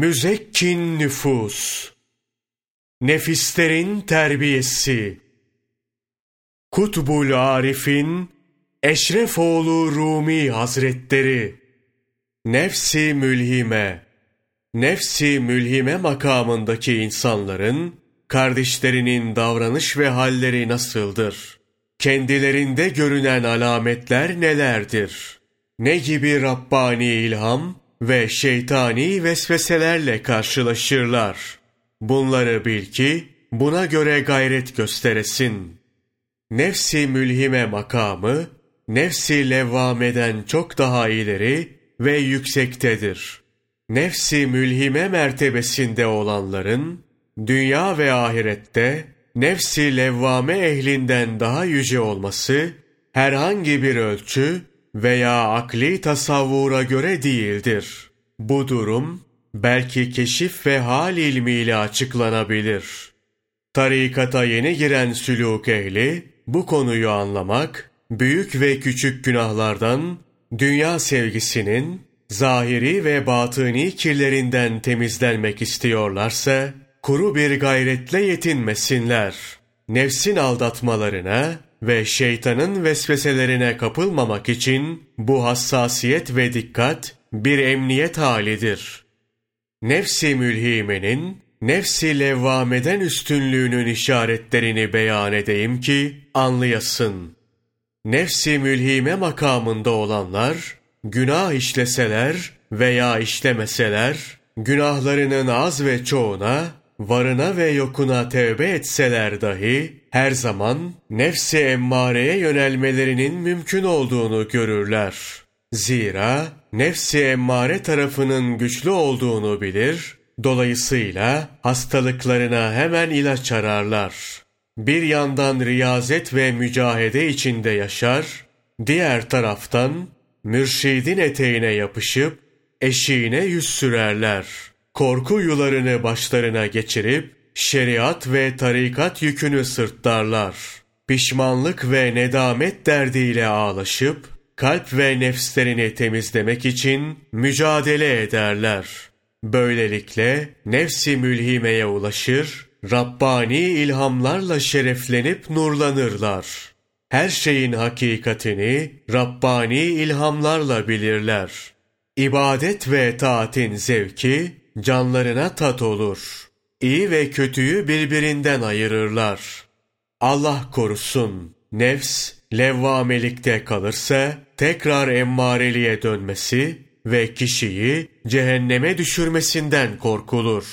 müzekkin nüfus, nefislerin terbiyesi, Kutbul Arif'in Eşrefoğlu Rumi Hazretleri, Nefsi Mülhime, Nefsi Mülhime makamındaki insanların, kardeşlerinin davranış ve halleri nasıldır? Kendilerinde görünen alametler nelerdir? Ne gibi Rabbani ilham ve şeytani vesveselerle karşılaşırlar? Bunları bil ki, buna göre gayret gösteresin. Nefsi mülhime makamı, nefsi levvameden çok daha ileri ve yüksektedir. Nefsi mülhime mertebesinde olanların, dünya ve ahirette nefsi levvame ehlinden daha yüce olması, herhangi bir ölçü veya akli tasavvura göre değildir. Bu durum, belki keşif ve hal ilmiyle açıklanabilir. Tarikata yeni giren sülûk ehli, bu konuyu anlamak, büyük ve küçük günahlardan, dünya sevgisinin, zahiri ve batıni kirlerinden temizlenmek istiyorlarsa, kuru bir gayretle yetinmesinler. Nefsin aldatmalarına ve şeytanın vesveselerine kapılmamak için bu hassasiyet ve dikkat bir emniyet halidir. Nefsi mülhimenin, nefsi levvameden üstünlüğünün işaretlerini beyan edeyim ki anlayasın. Nefsi mülhime makamında olanlar, günah işleseler veya işlemeseler, günahlarının az ve çoğuna, varına ve yokuna tevbe etseler dahi, her zaman nefsi emmareye yönelmelerinin mümkün olduğunu görürler. Zira nefsi emmare tarafının güçlü olduğunu bilir, dolayısıyla hastalıklarına hemen ilaç ararlar. Bir yandan riyazet ve mücahede içinde yaşar, diğer taraftan mürşidin eteğine yapışıp eşiğine yüz sürerler. Korku yularını başlarına geçirip şeriat ve tarikat yükünü sırtlarlar. Pişmanlık ve nedamet derdiyle ağlaşıp kalp ve nefslerini temizlemek için mücadele ederler. Böylelikle nefsi mülhimeye ulaşır, Rabbani ilhamlarla şereflenip nurlanırlar. Her şeyin hakikatini Rabbani ilhamlarla bilirler. İbadet ve taatin zevki canlarına tat olur. İyi ve kötüyü birbirinden ayırırlar. Allah korusun, nefs levvamelikte kalırsa tekrar emmareliğe dönmesi ve kişiyi cehenneme düşürmesinden korkulur.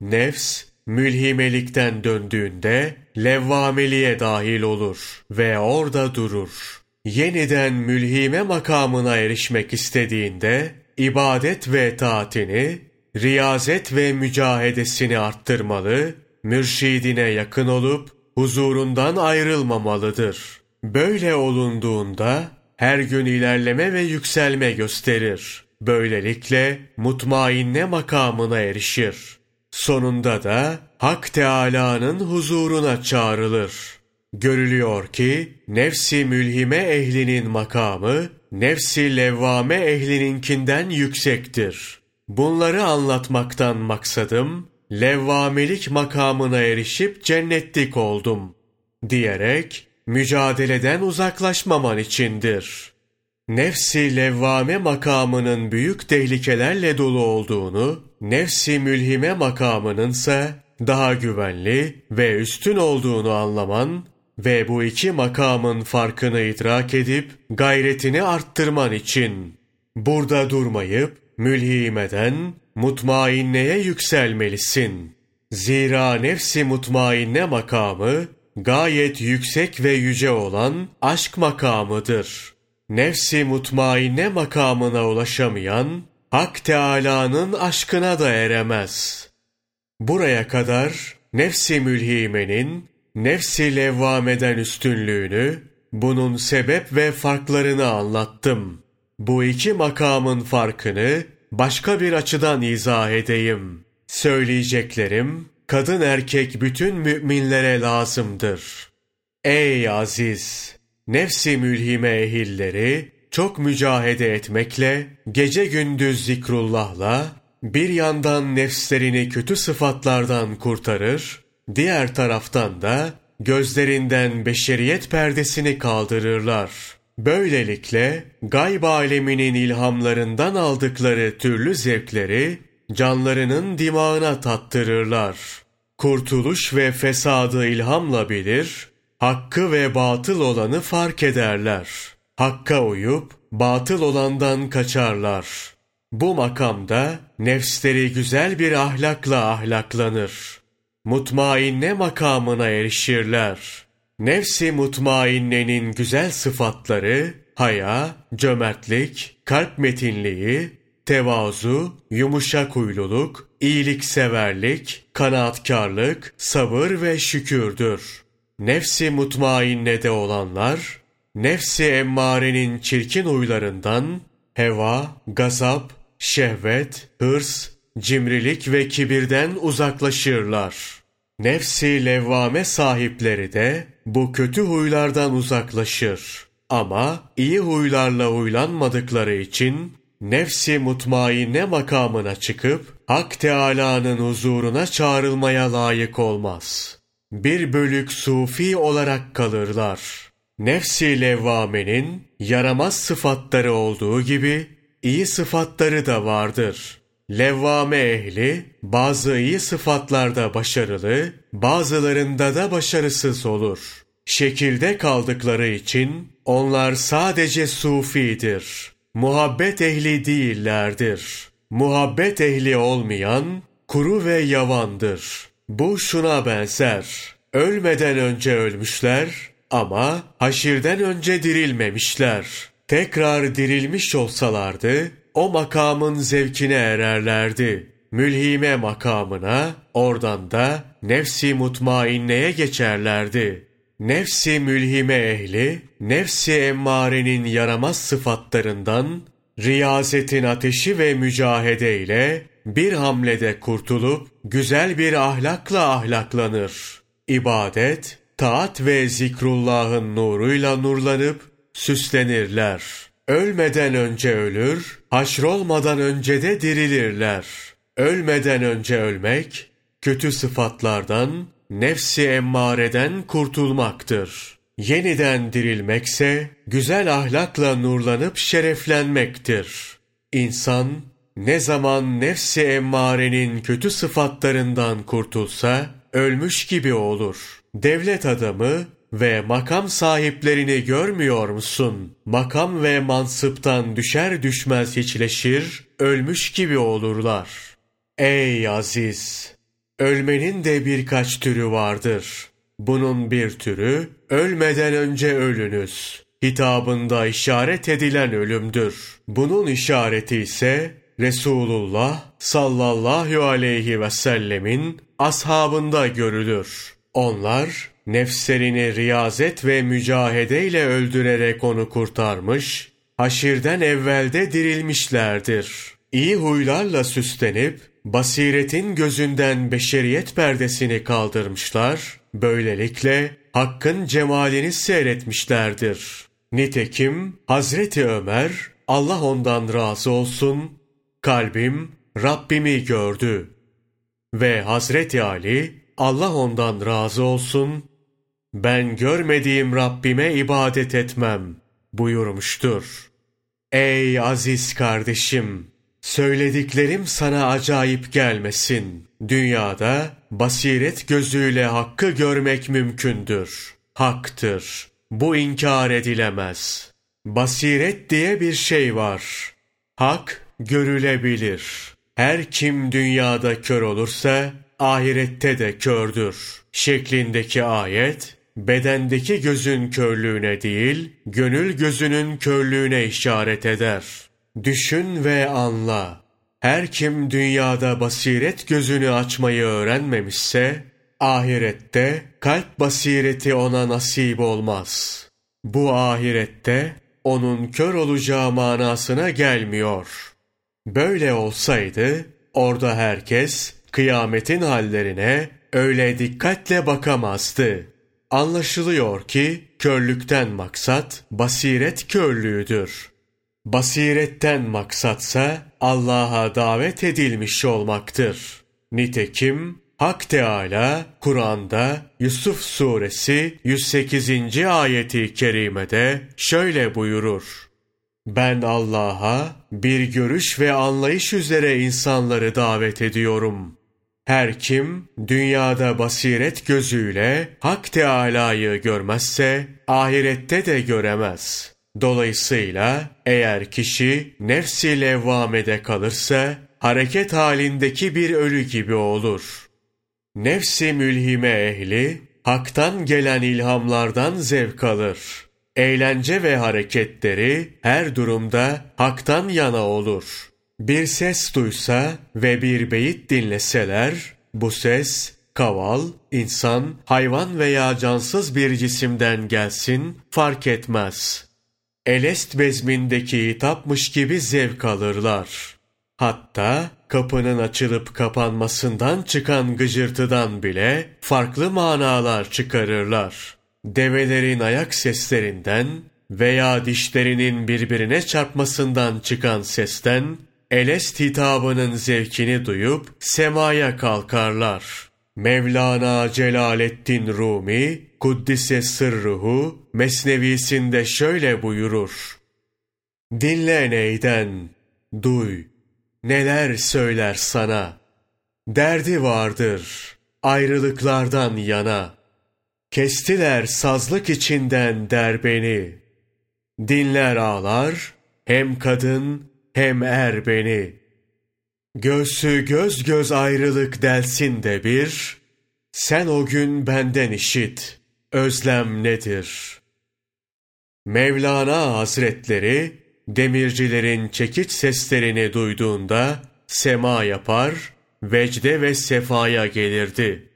Nefs mülhimelikten döndüğünde levvameliğe dahil olur ve orada durur. Yeniden mülhime makamına erişmek istediğinde ibadet ve taatini, riyazet ve mücahedesini arttırmalı, mürşidine yakın olup huzurundan ayrılmamalıdır. Böyle olunduğunda her gün ilerleme ve yükselme gösterir. Böylelikle mutmainne makamına erişir. Sonunda da Hak Teâlâ'nın huzuruna çağrılır. Görülüyor ki nefsi mülhime ehlinin makamı nefsi levvame ehlininkinden yüksektir. Bunları anlatmaktan maksadım levvamelik makamına erişip cennetlik oldum diyerek mücadeleden uzaklaşmaman içindir. Nefsi levvame makamının büyük tehlikelerle dolu olduğunu, nefsi mülhime makamının ise daha güvenli ve üstün olduğunu anlaman ve bu iki makamın farkını idrak edip gayretini arttırman için burada durmayıp mülhimeden mutmainneye yükselmelisin. Zira nefsi mutmainne makamı gayet yüksek ve yüce olan aşk makamıdır. Nefsi mutmainne makamına ulaşamayan, Hak Teâlâ'nın aşkına da eremez. Buraya kadar nefsi mülhimenin, nefsi levvameden üstünlüğünü, bunun sebep ve farklarını anlattım. Bu iki makamın farkını başka bir açıdan izah edeyim. Söyleyeceklerim, kadın erkek bütün müminlere lazımdır. Ey aziz! Nefsi mülhime ehilleri çok mücahede etmekle, gece gündüz zikrullahla, bir yandan nefslerini kötü sıfatlardan kurtarır, diğer taraftan da gözlerinden beşeriyet perdesini kaldırırlar. Böylelikle gayb aleminin ilhamlarından aldıkları türlü zevkleri canlarının dimağına tattırırlar. Kurtuluş ve fesadı ilhamla bilir, hakkı ve batıl olanı fark ederler. Hakka uyup batıl olandan kaçarlar. Bu makamda nefsleri güzel bir ahlakla ahlaklanır. Mutmainne makamına erişirler. Nefsi mutmainnenin güzel sıfatları, haya, cömertlik, kalp metinliği, tevazu, yumuşak huyluluk, iyilikseverlik, kanaatkarlık, sabır ve şükürdür. Nefsi mutmainnede olanlar, nefsi emmarenin çirkin huylarından, heva, gazap, şehvet, hırs, cimrilik ve kibirden uzaklaşırlar. Nefsi levvame sahipleri de bu kötü huylardan uzaklaşır. Ama iyi huylarla huylanmadıkları için nefsi mutmainne makamına çıkıp Hak Teâlâ'nın huzuruna çağrılmaya layık olmaz. Bir bölük sufi olarak kalırlar. Nefsi levvamenin yaramaz sıfatları olduğu gibi iyi sıfatları da vardır. Levvame ehli bazı iyi sıfatlarda başarılı, bazılarında da başarısız olur. Şekilde kaldıkları için onlar sadece sufidir. Muhabbet ehli değillerdir. Muhabbet ehli olmayan kuru ve yavandır. Bu şuna benzer. Ölmeden önce ölmüşler ama haşirden önce dirilmemişler. Tekrar dirilmiş olsalardı o makamın zevkine ererlerdi. Mülhime makamına, oradan da nefsi mutmainneye geçerlerdi. Nefsi mülhime ehli, nefsi emmarenin yaramaz sıfatlarından, riyazetin ateşi ve mücahede ile bir hamlede kurtulup güzel bir ahlakla ahlaklanır. İbadet, taat ve zikrullahın nuruyla nurlanıp süslenirler. Ölmeden önce ölür, haşrolmadan önce de dirilirler. Ölmeden önce ölmek, kötü sıfatlardan, nefsi emmareden kurtulmaktır. Yeniden dirilmekse, güzel ahlakla nurlanıp şereflenmektir. İnsan, ne zaman nefsi emmarenin kötü sıfatlarından kurtulsa, ölmüş gibi olur. Devlet adamı, ve makam sahiplerini görmüyor musun? Makam ve mansıptan düşer düşmez hiçleşir, ölmüş gibi olurlar. Ey aziz! Ölmenin de birkaç türü vardır. Bunun bir türü, ölmeden önce ölünüz. Hitabında işaret edilen ölümdür. Bunun işareti ise, Resulullah sallallahu aleyhi ve sellemin ashabında görülür. Onlar, nefslerini riyazet ve mücahedeyle öldürerek onu kurtarmış, haşirden evvelde dirilmişlerdir. İyi huylarla süslenip, basiretin gözünden beşeriyet perdesini kaldırmışlar, böylelikle hakkın cemalini seyretmişlerdir. Nitekim Hazreti Ömer, Allah ondan razı olsun, kalbim Rabbimi gördü. Ve Hazreti Ali, Allah ondan razı olsun, ben görmediğim Rabbime ibadet etmem buyurmuştur. Ey aziz kardeşim! Söylediklerim sana acayip gelmesin. Dünyada basiret gözüyle hakkı görmek mümkündür. Haktır. Bu inkar edilemez. Basiret diye bir şey var. Hak görülebilir. Her kim dünyada kör olursa ahirette de kördür. Şeklindeki ayet bedendeki gözün körlüğüne değil, gönül gözünün körlüğüne işaret eder. Düşün ve anla. Her kim dünyada basiret gözünü açmayı öğrenmemişse, ahirette kalp basireti ona nasip olmaz. Bu ahirette onun kör olacağı manasına gelmiyor. Böyle olsaydı, orada herkes kıyametin hallerine öyle dikkatle bakamazdı. Anlaşılıyor ki körlükten maksat basiret körlüğüdür. Basiretten maksatsa Allah'a davet edilmiş olmaktır. Nitekim Hak Teala Kur'an'da Yusuf suresi 108. ayeti kerimede şöyle buyurur. Ben Allah'a bir görüş ve anlayış üzere insanları davet ediyorum. Her kim dünyada basiret gözüyle Hak Teâlâ'yı görmezse ahirette de göremez. Dolayısıyla eğer kişi nefsi levvamede kalırsa hareket halindeki bir ölü gibi olur. Nefsi mülhime ehli haktan gelen ilhamlardan zevk alır. Eğlence ve hareketleri her durumda haktan yana olur.'' Bir ses duysa ve bir beyit dinleseler, bu ses kaval, insan, hayvan veya cansız bir cisimden gelsin fark etmez. Elest bezmindeki hitapmış gibi zevk alırlar. Hatta kapının açılıp kapanmasından çıkan gıcırtıdan bile farklı manalar çıkarırlar. Develerin ayak seslerinden veya dişlerinin birbirine çarpmasından çıkan sesten Elest hitabının zevkini duyup semaya kalkarlar. Mevlana Celaleddin Rumi, Kuddise Sırruhu, Mesnevisinde şöyle buyurur. Dinle neyden, duy, neler söyler sana. Derdi vardır, ayrılıklardan yana. Kestiler sazlık içinden derbeni. Dinler ağlar, hem kadın hem er beni. Göğsü göz göz ayrılık delsin de bir, sen o gün benden işit, özlem nedir? Mevlana Hazretleri, demircilerin çekiç seslerini duyduğunda, sema yapar, vecde ve sefaya gelirdi.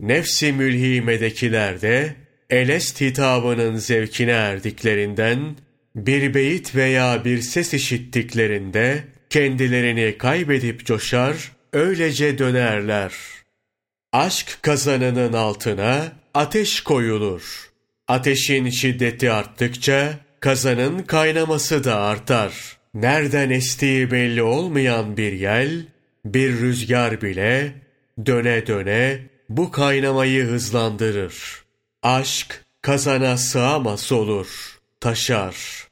Nefsi mülhimedekiler de, Elest hitabının zevkine erdiklerinden, bir beyit veya bir ses işittiklerinde kendilerini kaybedip coşar, öylece dönerler. Aşk kazanının altına ateş koyulur. Ateşin şiddeti arttıkça kazanın kaynaması da artar. Nereden estiği belli olmayan bir yel, bir rüzgar bile döne döne bu kaynamayı hızlandırır. Aşk kazana sığamaz olur, taşar.''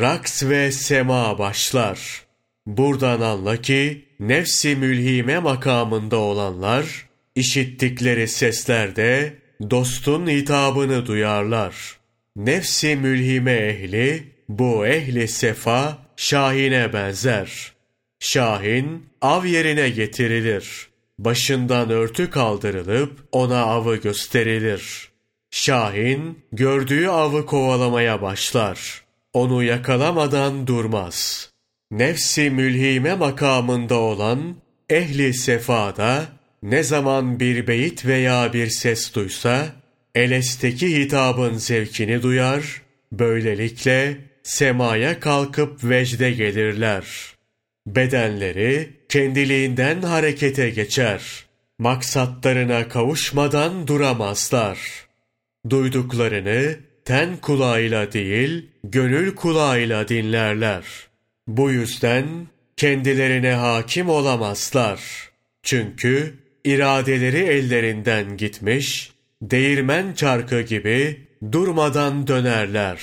raks ve sema başlar. Buradan anla ki nefsi mülhime makamında olanlar işittikleri seslerde dostun hitabını duyarlar. Nefsi mülhime ehli bu ehli sefa şahine benzer. Şahin av yerine getirilir. Başından örtü kaldırılıp ona avı gösterilir. Şahin gördüğü avı kovalamaya başlar onu yakalamadan durmaz. Nefsi mülhime makamında olan ehli sefada ne zaman bir beyit veya bir ses duysa, elesteki hitabın zevkini duyar, böylelikle semaya kalkıp vecde gelirler. Bedenleri kendiliğinden harekete geçer. Maksatlarına kavuşmadan duramazlar. Duyduklarını ten kulağıyla değil, gönül kulağıyla dinlerler. Bu yüzden kendilerine hakim olamazlar. Çünkü iradeleri ellerinden gitmiş, değirmen çarkı gibi durmadan dönerler.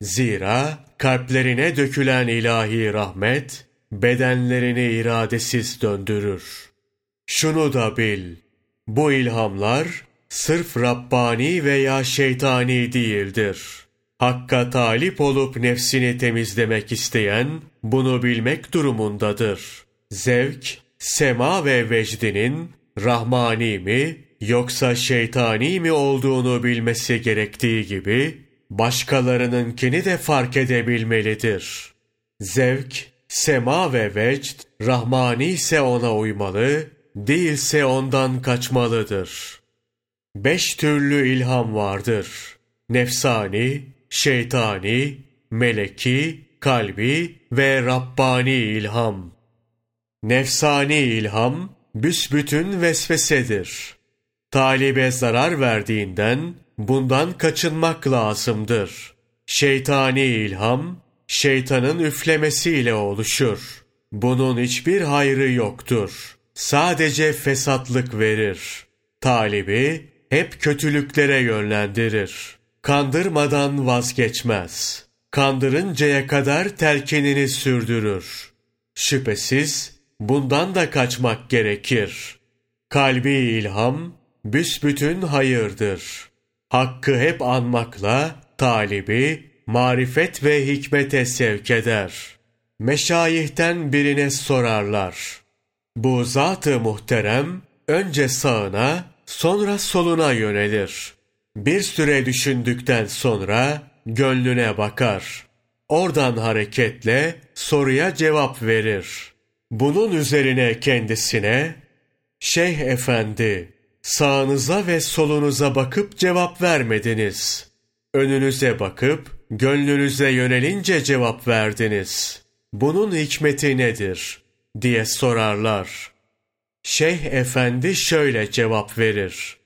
Zira kalplerine dökülen ilahi rahmet, bedenlerini iradesiz döndürür. Şunu da bil, bu ilhamlar sırf Rabbani veya şeytani değildir. Hakka talip olup nefsini temizlemek isteyen bunu bilmek durumundadır. Zevk, sema ve vecdinin rahmani mi yoksa şeytani mi olduğunu bilmesi gerektiği gibi başkalarınınkini de fark edebilmelidir. Zevk, sema ve vecd rahmani ise ona uymalı, değilse ondan kaçmalıdır.'' Beş türlü ilham vardır. Nefsani, şeytani, meleki, kalbi ve Rabbani ilham. Nefsani ilham, büsbütün vesvesedir. Talibe zarar verdiğinden bundan kaçınmak lazımdır. Şeytani ilham, şeytanın üflemesiyle oluşur. Bunun hiçbir hayrı yoktur. Sadece fesatlık verir. Talibi hep kötülüklere yönlendirir. Kandırmadan vazgeçmez. Kandırıncaya kadar telkinini sürdürür. Şüphesiz bundan da kaçmak gerekir. Kalbi ilham büsbütün hayırdır. Hakkı hep anmakla talibi marifet ve hikmete sevk eder. Meşayihten birine sorarlar. Bu zat-ı muhterem önce sağına sonra soluna yönelir. Bir süre düşündükten sonra gönlüne bakar. Oradan hareketle soruya cevap verir. Bunun üzerine kendisine, Şeyh efendi, sağınıza ve solunuza bakıp cevap vermediniz. Önünüze bakıp gönlünüze yönelince cevap verdiniz. Bunun hikmeti nedir? diye sorarlar. Şeyh efendi şöyle cevap verir.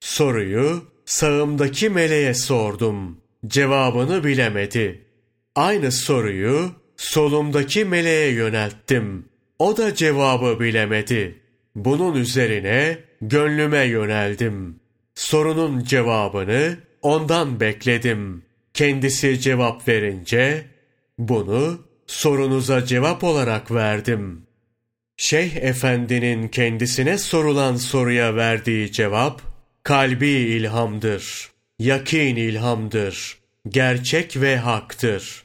Soruyu sağımdaki meleğe sordum. Cevabını bilemedi. Aynı soruyu solumdaki meleğe yönelttim. O da cevabı bilemedi. Bunun üzerine gönlüme yöneldim. Sorunun cevabını ondan bekledim. Kendisi cevap verince bunu sorunuza cevap olarak verdim. Şeyh Efendi'nin kendisine sorulan soruya verdiği cevap kalbi ilhamdır, yakin ilhamdır, gerçek ve haktır.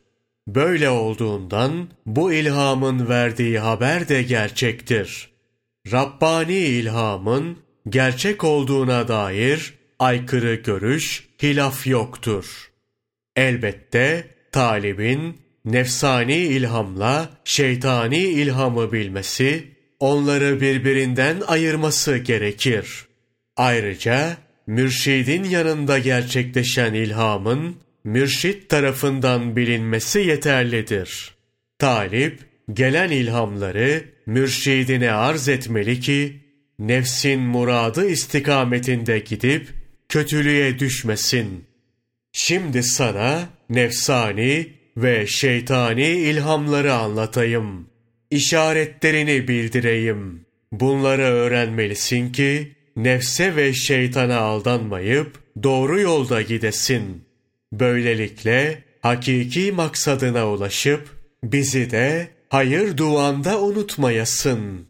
Böyle olduğundan bu ilhamın verdiği haber de gerçektir. Rabbani ilhamın gerçek olduğuna dair aykırı görüş, hilaf yoktur. Elbette talibin nefsani ilhamla şeytani ilhamı bilmesi, onları birbirinden ayırması gerekir. Ayrıca mürşidin yanında gerçekleşen ilhamın mürşit tarafından bilinmesi yeterlidir. Talip, gelen ilhamları mürşidine arz etmeli ki, nefsin muradı istikametinde gidip kötülüğe düşmesin. Şimdi sana nefsani ve şeytani ilhamları anlatayım. İşaretlerini bildireyim. Bunları öğrenmelisin ki nefse ve şeytana aldanmayıp doğru yolda gidesin. Böylelikle hakiki maksadına ulaşıp bizi de hayır duanda unutmayasın.''